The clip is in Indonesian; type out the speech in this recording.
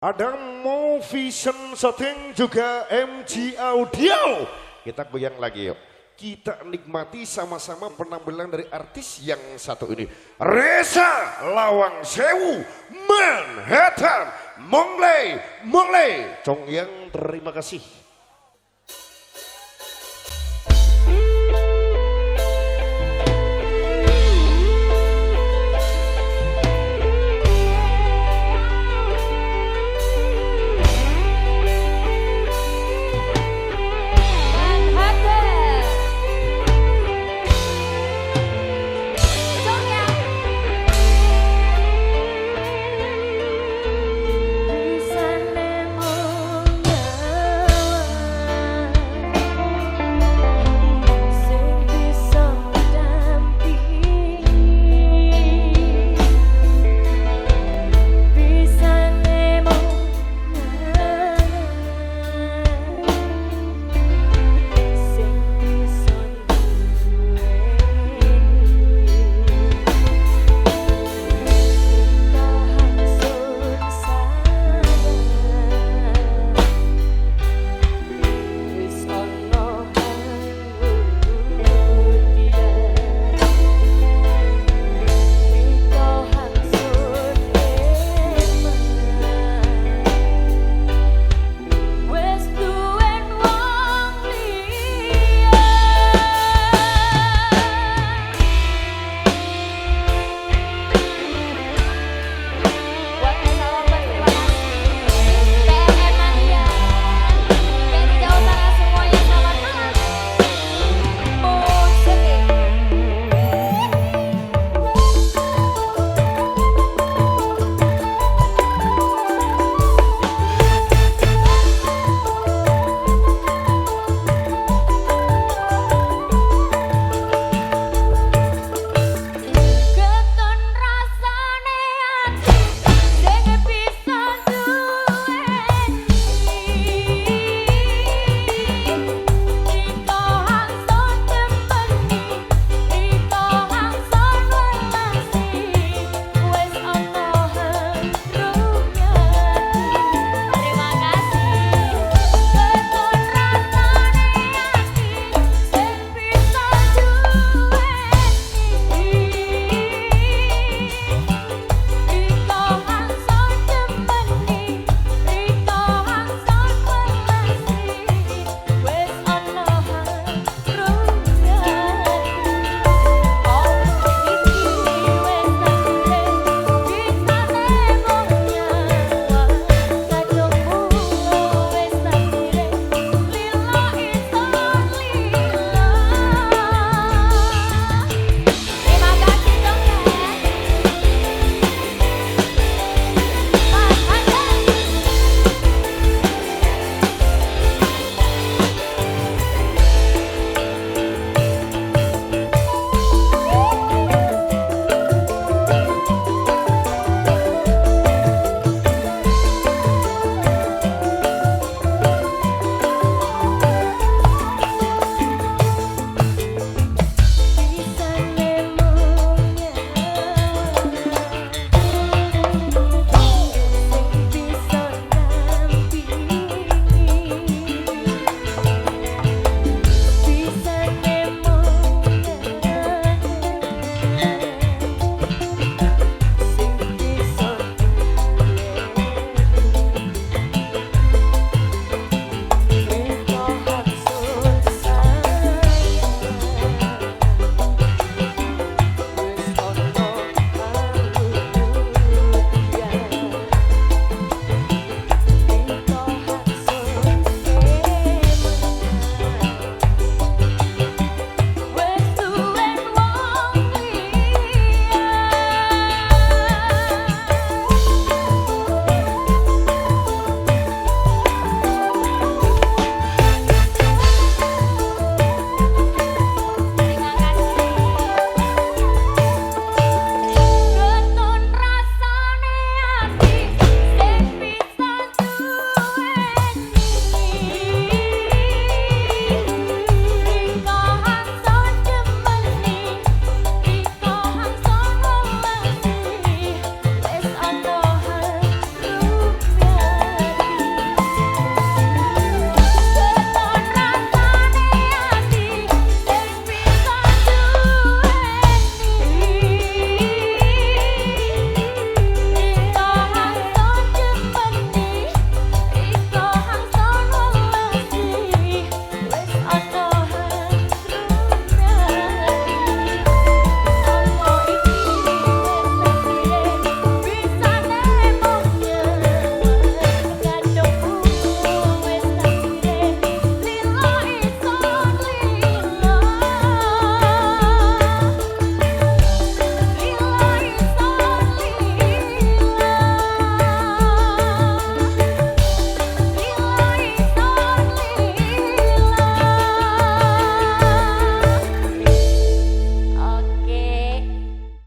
Ada Movision Setting juga MG Audio. Kita goyang lagi yuk. Kita nikmati sama-sama penampilan dari artis yang satu ini. Reza Lawang Sewu, Manhattan, Mongley, Mongley. Cong yang terima kasih.